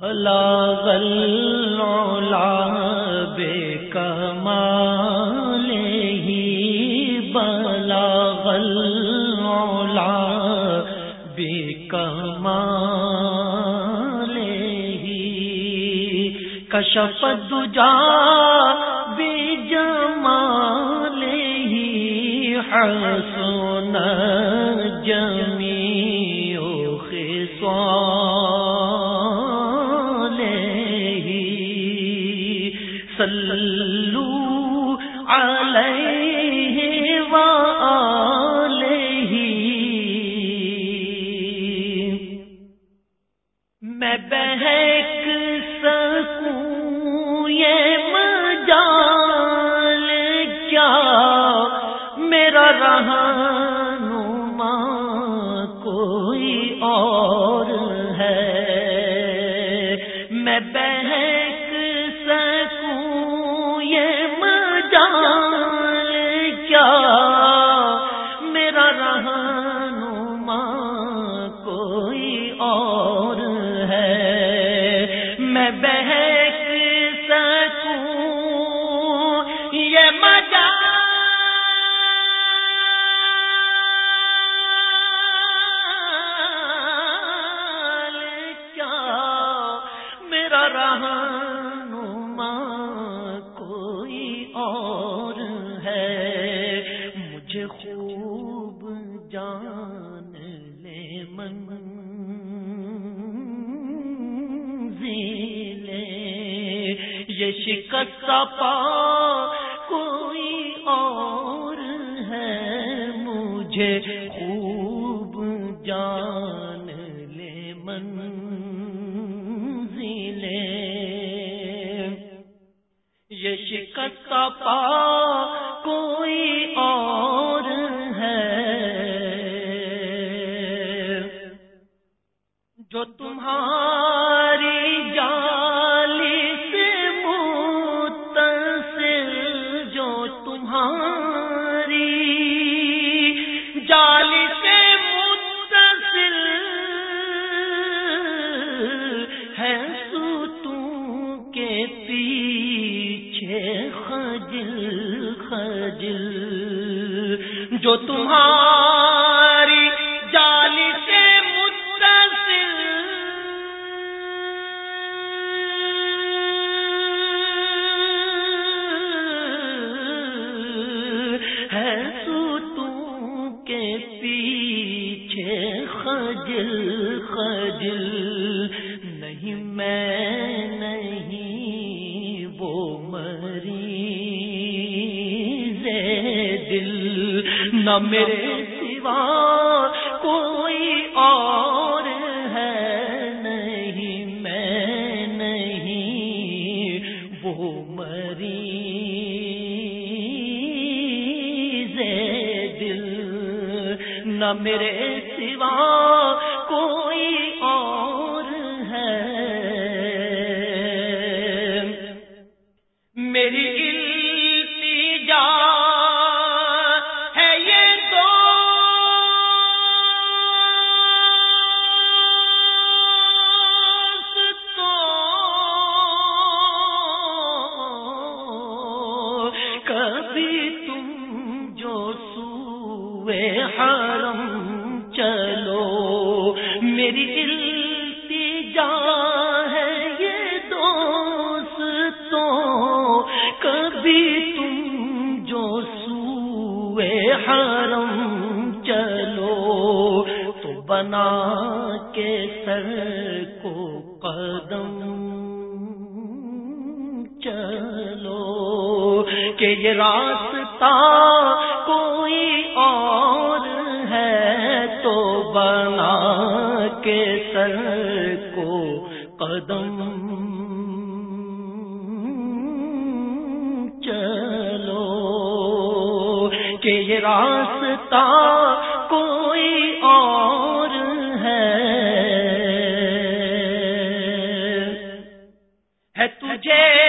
بلا العلا بے کمال ہی بلا العلا بے کمال ہی کشف دجا بے جمال ہی حسن جمی صلو میں بے شکست پا کوئی اور ہے مجھے خوب جان لے من یہ شکست پا کوئی اور ہے۔ جو تمہاری خجل جو تمہاری جالی سے متصل۔ ہے ستوں کے پیچھے خجل خجل۔ نہ میرے سوا کوئی اور ہے نہیں، میں نہیں، وہ مری دل نہ میرے سوا حرم چلو۔ میری التجا ہے یہ دوستو، کبھی تم جو سوئے حرم چلو۔ تو بنا کے سر کو قدم چلو۔ کہ یہ راستہ کوئی اور تو بنا کے سر کو قدم چلو کہ یہ راستہ کوئی اور ہے۔ ہے تجھے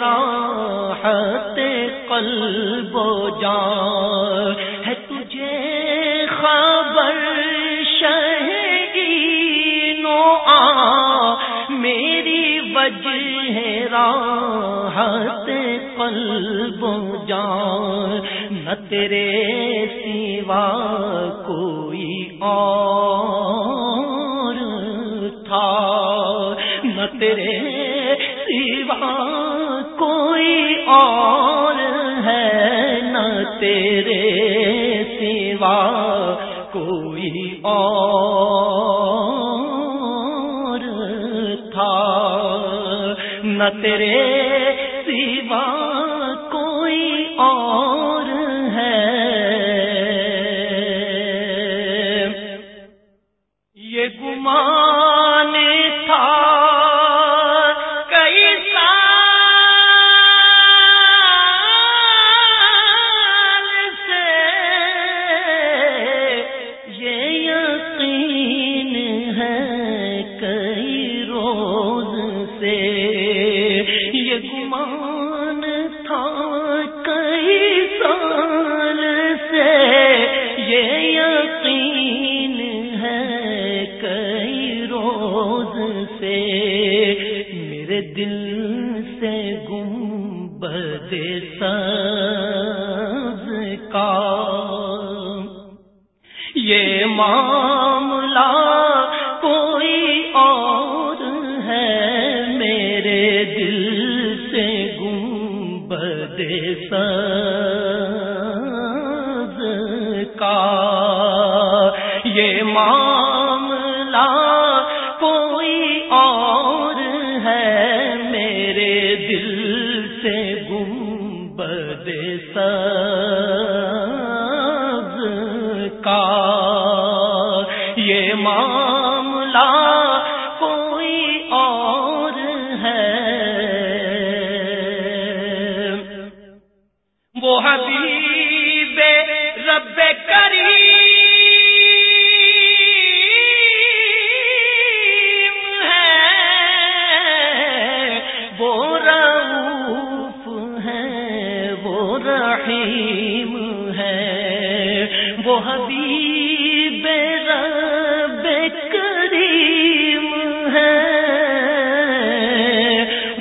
راحت قلب و جان ہے تجھے خبر شہگی نو آ میری وجہ ہے راحت قلب و جان نہ تیرے سوا کوئی اور تھا نہ تیرے سوا کوئی اور ہے نہ تیرے سوا کوئی اور تھا نہ تیرے معاملہ کوئی اور ہے میرے دل سے گم بدے کا۔ یہ معاملہ کوئی اور ہے میرے دل وہ رحیم ہے، وہ حبیب رب کریم ہے۔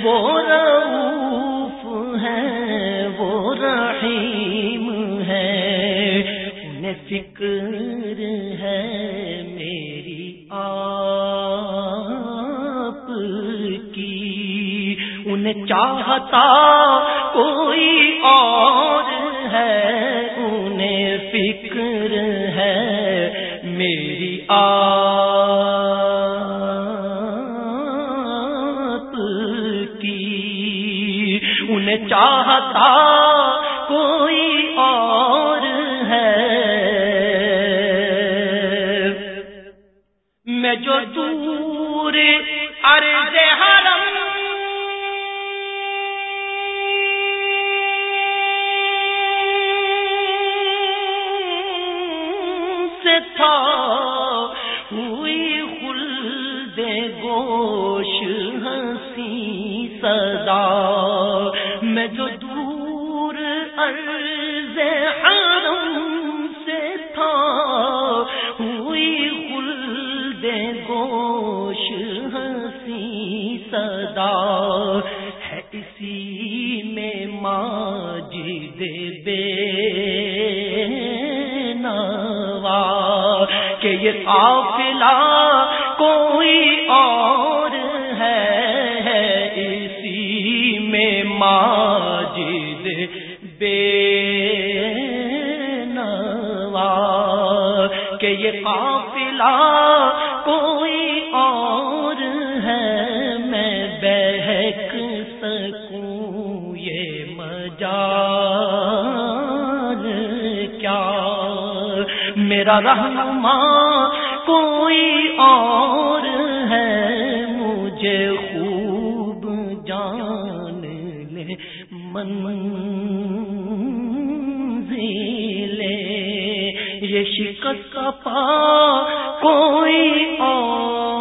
وہ رعوف ہے، وہ رحیم ہے۔ انہیں فکر ہے میری آپ کی۔ انہیں چاہتا کوئی اور ہے؟ انہیں فکر ہے میری آپ کی؟ انہیں چاہتا کوئی اور ہے؟ میں جو دور عرض عرض حرم سے تھا، ہوئی خلد گوش ہنسی صدا۔ ہے اسی میں ماجد بے نوا۔ کہ یہ قافلہ کوئی اور کہ یہ قافلہ کوئی اور ہے، میں بہک سکوں یہ مجال۔ کیا میرا رہنما کوئی اور ہے، مجھے خوب جان لے۔ من لے یہ شکست کا پا کوئی اور